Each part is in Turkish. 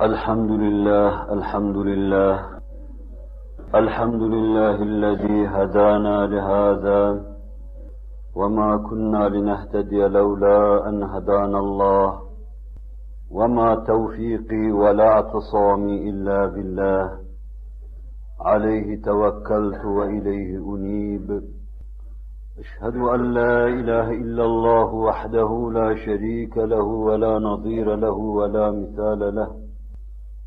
الحمد لله الحمد لله. الحمد لله الذي هدانا لهذا. وما كنا لنهتدي لولا أن هدانا الله. وما توفيقي ولا اعتصامي إلا بالله. عليه توكلت وإليه أنيب. أشهد أن لا إله إلا الله وحده لا شريك له ولا نظير له ولا مثال له.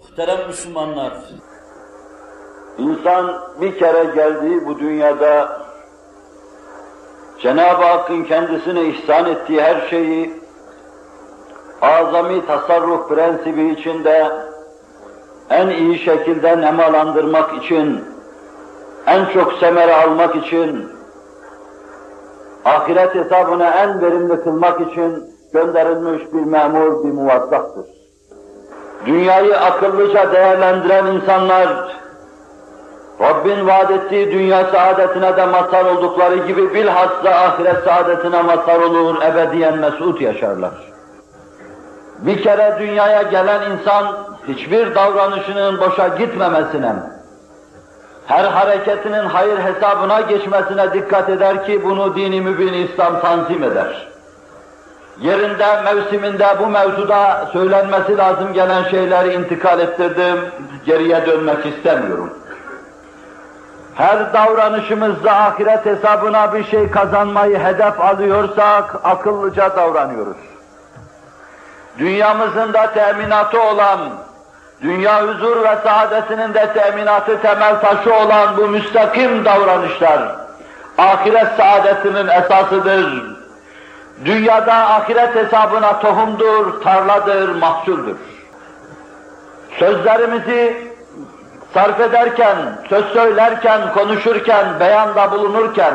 Muhterem Müslümanlar, İnsan bir kere geldiği bu dünyada Cenab-ı Hakk'ın kendisine ihsan ettiği her şeyi azami tasarruf prensibi içinde en iyi şekilde nemalandırmak için, en çok semere almak için, ahiret hesabını en verimli kılmak için gönderilmiş bir memur, bir muvazzaftır. Dünyayı akıllıca değerlendiren insanlar, Rabbin vaad ettiği dünya saadetine de mazhar oldukları gibi bilhassa ahiret saadetine mazhar olur, ebediyen mesut yaşarlar. Bir kere dünyaya gelen insan hiçbir davranışının boşa gitmemesine, her hareketinin hayır hesabına geçmesine dikkat eder ki bunu dini mübin İslam tanzim eder. Yerinde, mevsiminde bu mevzuda söylenmesi lazım gelen şeyleri intikal ettirdim, geriye dönmek istemiyorum. Her davranışımızda ahiret hesabına bir şey kazanmayı hedef alıyorsak akıllıca davranıyoruz. Dünyamızın da teminatı olan, dünya huzur ve saadetinin de teminatı temel taşı olan bu müstakim davranışlar, ahiret saadetinin esasıdır. Dünyada ahiret hesabına tohumdur, tarladır, mahsuldür. Sözlerimizi sarf ederken, söz söylerken, konuşurken, beyanda bulunurken,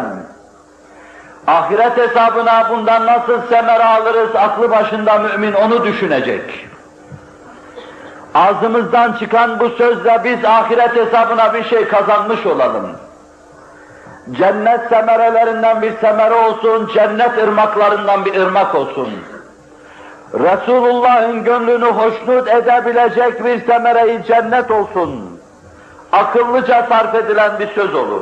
ahiret hesabına bundan nasıl semere alırız, aklı başında mümin onu düşünecek. Ağzımızdan çıkan bu sözle biz ahiret hesabına bir şey kazanmış olalım. Cennet semerelerinden bir semere olsun, cennet ırmaklarından bir ırmak olsun. Resulullah'ın gönlünü hoşnut edebilecek bir semereyi cennet olsun. Akıllıca sarf edilen bir söz olur.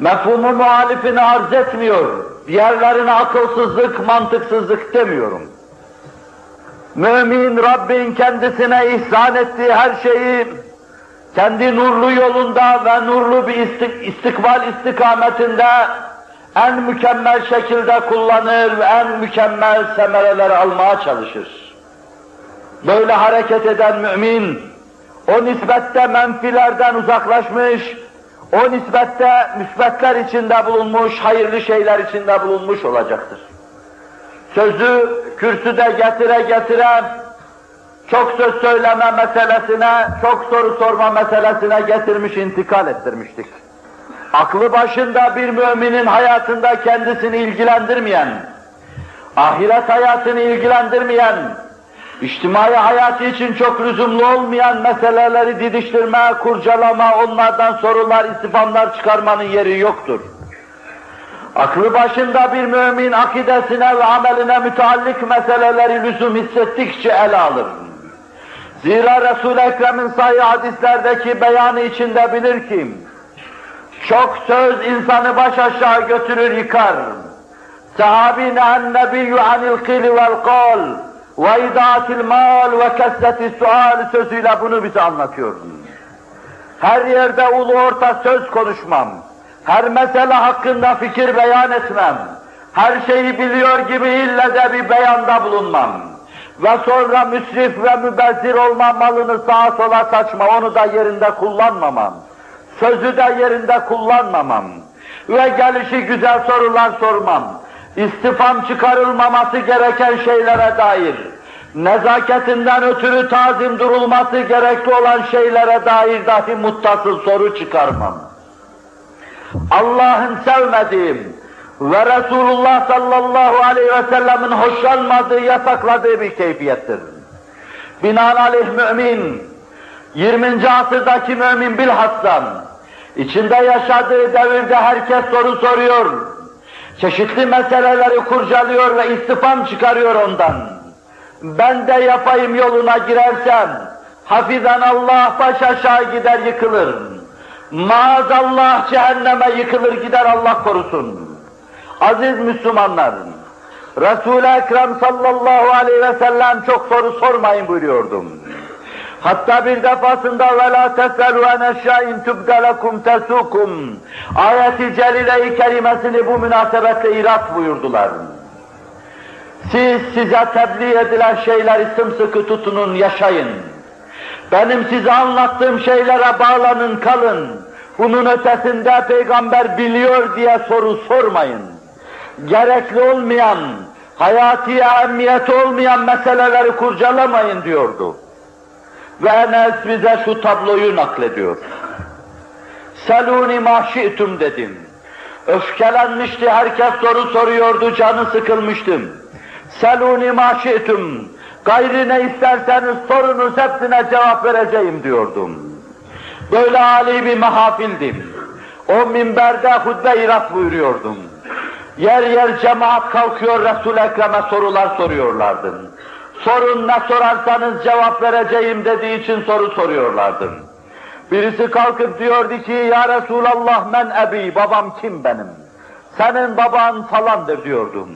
Mefhumu muhalifini arz etmiyor. Diğerlerine akılsızlık, mantıksızlık demiyorum. Mümin Rabbin kendisine ihsan ettiği her şeyi kendi nurlu yolunda ve nurlu bir istik istikbal istikametinde en mükemmel şekilde kullanır ve en mükemmel semereler almaya çalışır. Böyle hareket eden mümin, o nispette menfilerden uzaklaşmış, o nispette müsbetler içinde bulunmuş, hayırlı şeyler içinde bulunmuş olacaktır. Sözü kürsüde getire getire, çok söz söyleme meselesine, çok soru sorma meselesine getirmiş, intikal ettirmiştik. Aklı başında bir müminin hayatında kendisini ilgilendirmeyen, ahiret hayatını ilgilendirmeyen, içtimai hayatı için çok lüzumlu olmayan meseleleri didiştirme, kurcalama, onlardan sorular, istifamlar çıkarmanın yeri yoktur. Aklı başında bir mümin akidesine ve ameline müteallik meseleleri lüzum hissettikçe ele alır. Zira Resul-i Ekrem'in sahih hadislerdeki beyanı içinde bilir ki, çok söz insanı baş aşağı götürür yıkar. Sahabi ne'en nebiyyü anil kili vel kal. ve idaatil mal ve kesreti sual sözüyle bunu bize anlatıyor. Her yerde ulu orta söz konuşmam. Her mesele hakkında fikir beyan etmem. Her şeyi biliyor gibi ille de bir beyanda bulunmam. Ve sonra müsrif ve mübezzir olma malını sağa sola saçma, onu da yerinde kullanmamam. Sözü de yerinde kullanmamam. Ve gelişi güzel sorular sormam. İstifam çıkarılmaması gereken şeylere dair, nezaketinden ötürü tazim durulması gerekli olan şeylere dair dahi muttasıl soru çıkarmam. Allah'ın sevmediğim ve Resulullah sallallahu aleyhi ve sellemin hoşlanmadığı, yasakladığı bir keyfiyettir. Binaenaleyh mümin, 20. asırdaki mümin bilhassa, içinde yaşadığı devirde herkes soru soruyor, çeşitli meseleleri kurcalıyor ve istifam çıkarıyor ondan. Ben de yapayım yoluna girersem, hafizan Allah baş aşağı gider yıkılır. Maazallah cehenneme yıkılır gider Allah korusun. Aziz Müslümanlar, Resul-i Ekrem sallallahu aleyhi ve sellem çok soru sormayın buyuruyordum. Hatta bir defasında ve la teselu en eşyain tübde lekum tesukum ayeti celile-i kerimesini bu münasebetle irat buyurdular. Siz size tebliğ edilen şeyleri sımsıkı tutunun, yaşayın. Benim size anlattığım şeylere bağlanın, kalın. Bunun ötesinde peygamber biliyor diye soru sormayın. Gerekli olmayan, hayati ehemmiyeti olmayan meseleleri kurcalamayın diyordu. Ve Enes bize şu tabloyu naklediyor. Seluni mahşi'tum dedim. Öfkelenmişti, herkes soru soruyordu, canı sıkılmıştım. Seluni mahşi'tum. Gayri ne isterseniz sorunuz hepsine cevap vereceğim diyordum. Böyle âli bir mahafildim. O minberde hutbe irat buyuruyordum. Yer yer cemaat kalkıyor Resul-i Ekrem'e sorular soruyorlardı. Sorun ne sorarsanız cevap vereceğim dediği için soru soruyorlardı. Birisi kalkıp diyordu ki ya Resulallah men ebi babam kim benim? Senin baban falandır diyordum.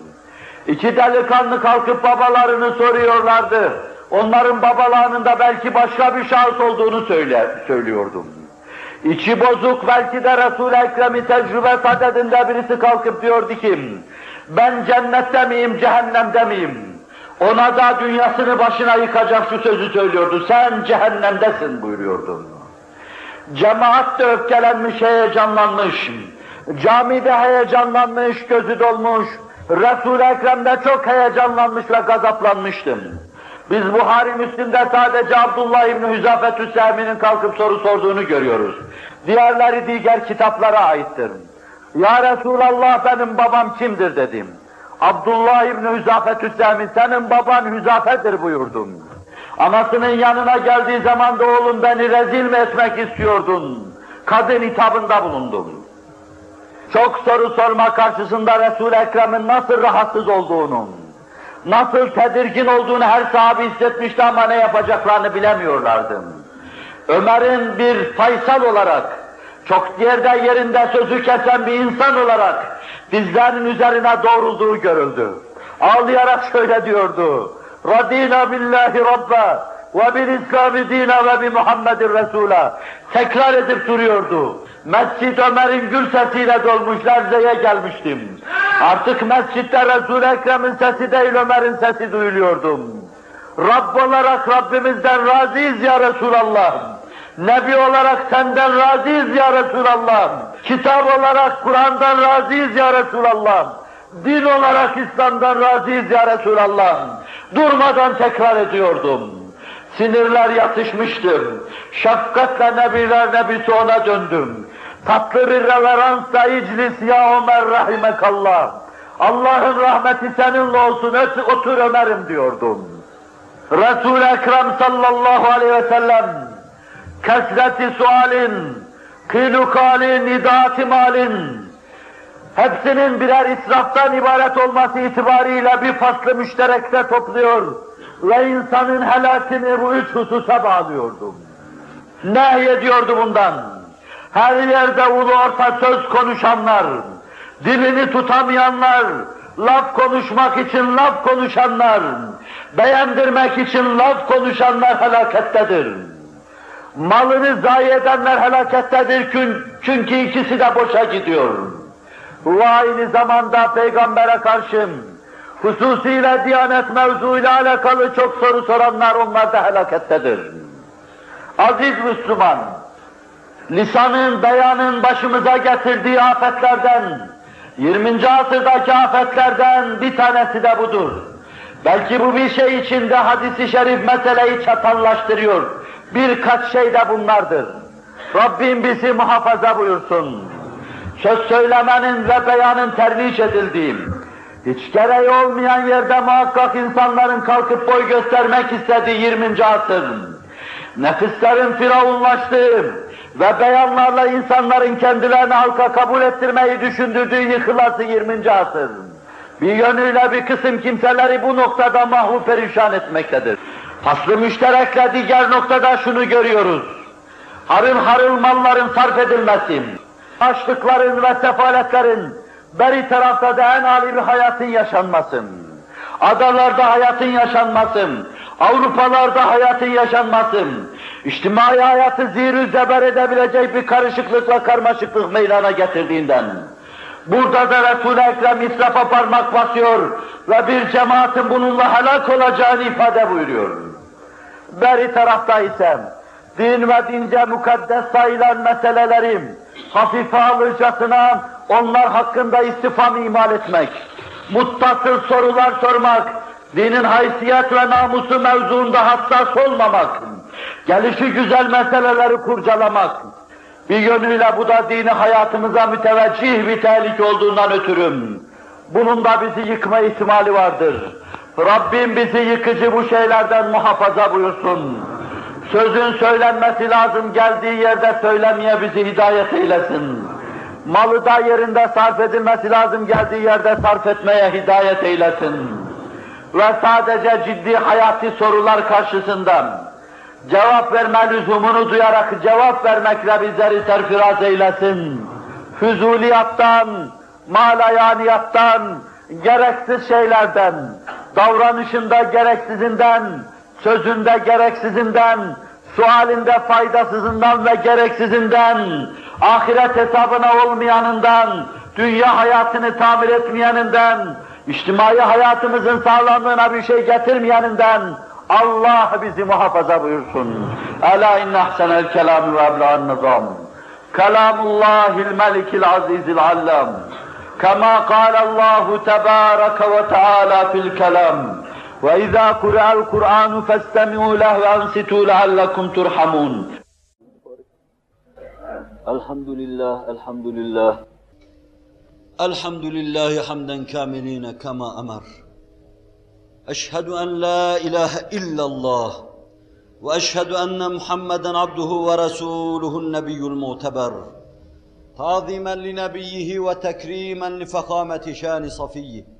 İki delikanlı kalkıp babalarını soruyorlardı. Onların babalarının da belki başka bir şahıs olduğunu söyle, söylüyordum. İçi bozuk belki de Resul-i Ekrem'i tecrübe sadedinde birisi kalkıp diyordu ki, ben cennette miyim, cehennemde miyim? Ona da dünyasını başına yıkacak şu sözü söylüyordu, sen cehennemdesin buyuruyordum. Cemaat de öfkelenmiş, heyecanlanmış, camide heyecanlanmış, gözü dolmuş, Resul-i Ekrem'de çok heyecanlanmış ve gazaplanmıştım. Biz Buhari Müslim'de sadece Abdullah İbni Hüzafetü Sehmi'nin kalkıp soru sorduğunu görüyoruz. Diğerleri diğer kitaplara aittir. Ya Resulallah benim babam kimdir dedim. Abdullah İbni Hüzafetü Sehmi senin baban Hüzafe'dir buyurdum. Anasının yanına geldiği zaman da oğlum beni rezil mi etmek istiyordun? Kadın hitabında bulundum. Çok soru sorma karşısında Resul-i Ekrem'in nasıl rahatsız olduğunu, nasıl tedirgin olduğunu her sahabe hissetmişti ama ne yapacaklarını bilemiyorlardı. Ömer'in bir faysal olarak, çok yerde yerinde sözü kesen bir insan olarak dizlerinin üzerine doğrulduğu görüldü. Ağlayarak şöyle diyordu, Radina billahi rabba ve bil İslami dina ve bi Muhammedin Resul'a. Tekrar edip duruyordu. Mescid Ömer'in gül sesiyle dolmuş Larze'ye gelmiştim. Artık mescitte Resul-i Ekrem'in sesi değil Ömer'in sesi duyuluyordum. Rabb olarak Rabbimizden razıyız ya Resulallah. Nebi olarak senden razıyız ya Resulallah. Kitap olarak Kur'an'dan razıyız ya Resulallah. Din olarak İslam'dan razıyız ya Resulallah. Durmadan tekrar ediyordum. Sinirler yatışmıştır. Şefkatle Nebiler Nebisi ona döndüm. Tatlı bir reveransla iclis ya Ömer rahimekallah. Allah'ın rahmeti seninle olsun, otur Ömer'im diyordum. Resul-i Ekrem sallallahu aleyhi ve sellem, kesreti sualin, kıylukalin, idati malin, hepsinin birer israftan ibaret olması itibariyle bir faslı müşterekte topluyor ve insanın helakini bu üç hususa bağlıyordum. Nehyediyordu bundan. Her yerde ulu orta söz konuşanlar, dilini tutamayanlar, laf konuşmak için laf konuşanlar, beğendirmek için laf konuşanlar helakettedir. Malını zayi edenler helakettedir çünkü ikisi de boşa gidiyor. Aynı zamanda peygambere karşı hususiyle diyanet mevzuyla alakalı çok soru soranlar onlar da helakettedir. Aziz Müslüman, lisanın, beyanın başımıza getirdiği afetlerden, 20. asırdaki afetlerden bir tanesi de budur. Belki bu bir şey içinde hadisi şerif meseleyi çatallaştırıyor. Birkaç şey de bunlardır. Rabbim bizi muhafaza buyursun. Söz söylemenin ve beyanın terviş edildiği, hiç gereği olmayan yerde muhakkak insanların kalkıp boy göstermek istediği 20. asır, nefislerin firavunlaştığı ve beyanlarla insanların kendilerini halka kabul ettirmeyi düşündürdüğü yıkılası 20. asır. Bir yönüyle bir kısım kimseleri bu noktada mahvu perişan etmektedir. Aslı müşterekle diğer noktada şunu görüyoruz. Harıl harıl malların sarf edilmesi, açlıkların ve sefaletlerin beri tarafta da en âli bir hayatın yaşanması, adalarda hayatın yaşanması, Avrupalarda hayatın yaşanması, içtimai hayatı zihir zeber edebilecek bir karışıklık ve karmaşıklık meydana getirdiğinden, burada da Resul-i Ekrem israfa parmak basıyor ve bir cemaatin bununla helak olacağını ifade buyuruyor. Beri tarafta ise din ve dince mukaddes sayılan meselelerim hafife alırcasına onlar hakkında istifam imal etmek, muttasıl sorular sormak, dinin haysiyet ve namusu mevzuunda hassas olmamak, gelişi güzel meseleleri kurcalamak, bir yönüyle bu da dini hayatımıza müteveccih bir tehlike olduğundan ötürüm. Bunun da bizi yıkma ihtimali vardır. Rabbim bizi yıkıcı bu şeylerden muhafaza buyursun. Sözün söylenmesi lazım geldiği yerde söylemeye bizi hidayet eylesin. Malı da yerinde sarf edilmesi lazım geldiği yerde sarf etmeye hidayet eylesin. Ve sadece ciddi hayati sorular karşısında cevap verme lüzumunu duyarak cevap vermekle bizleri terfiraz eylesin. Füzuliyattan, malayaniyattan, gereksiz şeylerden, davranışında gereksizinden, sözünde gereksizinden, sualinde faydasızından ve gereksizinden, ahiret hesabına olmayanından, dünya hayatını tamir etmeyeninden, içtimai hayatımızın sağlamlığına bir şey getirmeyeninden, Allah bizi muhafaza buyursun. Ela inne ahsenel kelam ve ebla'n nizam. Kelamullahil melikil azizil allam. Kema kâlallahu tebâreke ve teâlâ fil kelam. وإذا قرأ القرآن فاستمعوا له وأنصتوا لعلكم ترحمون. الحمد لله الحمد لله. الحمد لله حمدا كاملين كما أمر. أشهد أن لا إله إلا الله وأشهد أن محمدا عبده ورسوله النبي المعتبر. تعظيما لنبيه وتكريما لفخامة شان صفيه.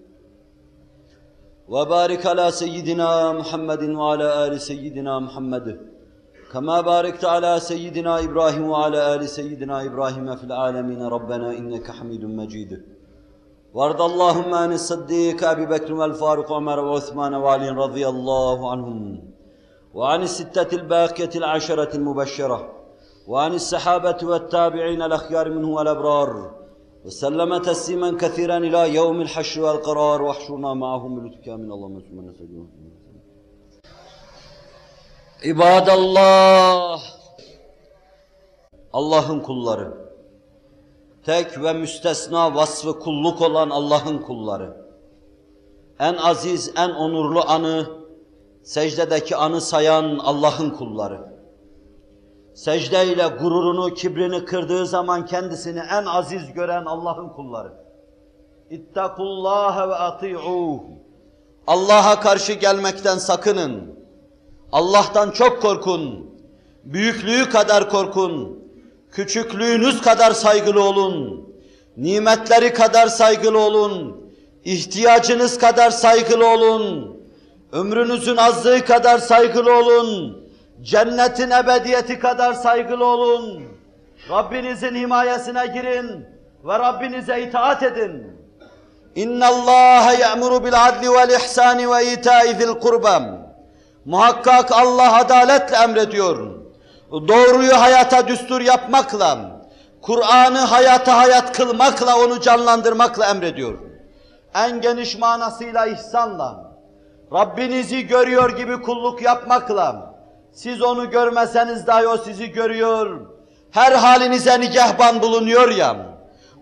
وبارك على سيدنا محمد وعلى آل سيدنا محمد. كما باركت على سيدنا إبراهيم وعلى آل سيدنا إبراهيم في العالمين. ربنا إنك حميد مجيد. وارض اللهم عن الصديق أبي بكر والفاروق وعمر وعثمان وعلي رضي الله عنهم. وعن الستة الباقية العشرة المبشرة. وعن السحابة والتابعين الأخيار منه والأبرار. وسلم تسليما كثيرا إلى يوم الحشر والقرار واحشرنا معهم بلطفك من اللهم ثم عباد الله Allah'ın kulları. Tek ve müstesna vasfı kulluk olan Allah'ın kulları. En aziz, en onurlu anı, secdedeki anı sayan Allah'ın kulları secdeyle gururunu, kibrini kırdığı zaman kendisini en aziz gören Allah'ın kulları. İttakullâhe ve ati'ûh. Allah'a karşı gelmekten sakının. Allah'tan çok korkun. Büyüklüğü kadar korkun. Küçüklüğünüz kadar saygılı olun. Nimetleri kadar saygılı olun. İhtiyacınız kadar saygılı olun. Ömrünüzün azlığı kadar saygılı olun. Cennetin ebediyeti kadar saygılı olun. Rabbinizin himayesine girin ve Rabbinize itaat edin. İnna Allah ya'muru bil adli vel ihsani ve ita'i zil kurba. Muhakkak Allah adaletle emrediyor. Doğruyu hayata düstur yapmakla, Kur'an'ı hayata hayat kılmakla, onu canlandırmakla emrediyor. En geniş manasıyla ihsanla, Rabbinizi görüyor gibi kulluk yapmakla, siz onu görmeseniz dahi o sizi görüyor, her halinize nigahban bulunuyor ya,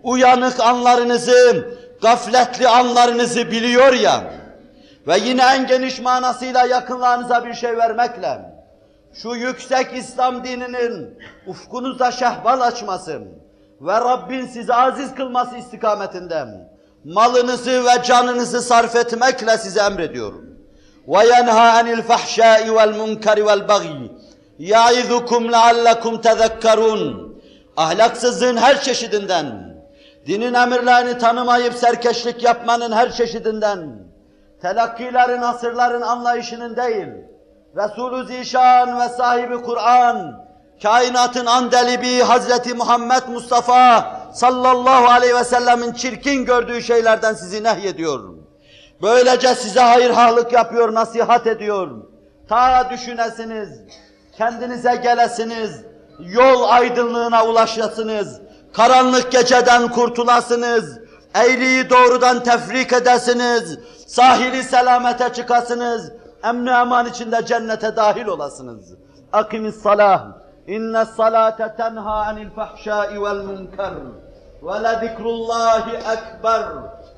uyanık anlarınızı, gafletli anlarınızı biliyor ya, ve yine en geniş manasıyla yakınlarınıza bir şey vermekle, şu yüksek İslam dininin ufkunuzda şehval açması ve Rabbin sizi aziz kılması istikametinden malınızı ve canınızı sarf etmekle size emrediyorum. وَيَنْهَا عَنِ الْفَحْشَاءِ وَالْمُنْكَرِ وَالْبَغْيِ يَعِذُكُمْ لَعَلَّكُمْ تَذَكَّرُونَ Ahlaksızlığın her çeşidinden, dinin emirlerini tanımayıp serkeşlik yapmanın her çeşidinden, telakkilerin, asırların anlayışının değil, Resulü Zişan ve sahibi Kur'an, kainatın andelibi Hazreti Muhammed Mustafa sallallahu aleyhi ve sellemin çirkin gördüğü şeylerden sizi nehyediyor. Böylece size hayırhalık yapıyor, nasihat ediyor. Ta düşünesiniz, kendinize gelesiniz, yol aydınlığına ulaşasınız, karanlık geceden kurtulasınız, eğriyi doğrudan tefrik edesiniz, sahili selamete çıkasınız, emni eman içinde cennete dahil olasınız. Akimis salah. İnne salate tenha anil fahşai vel münker. Ve le ekber.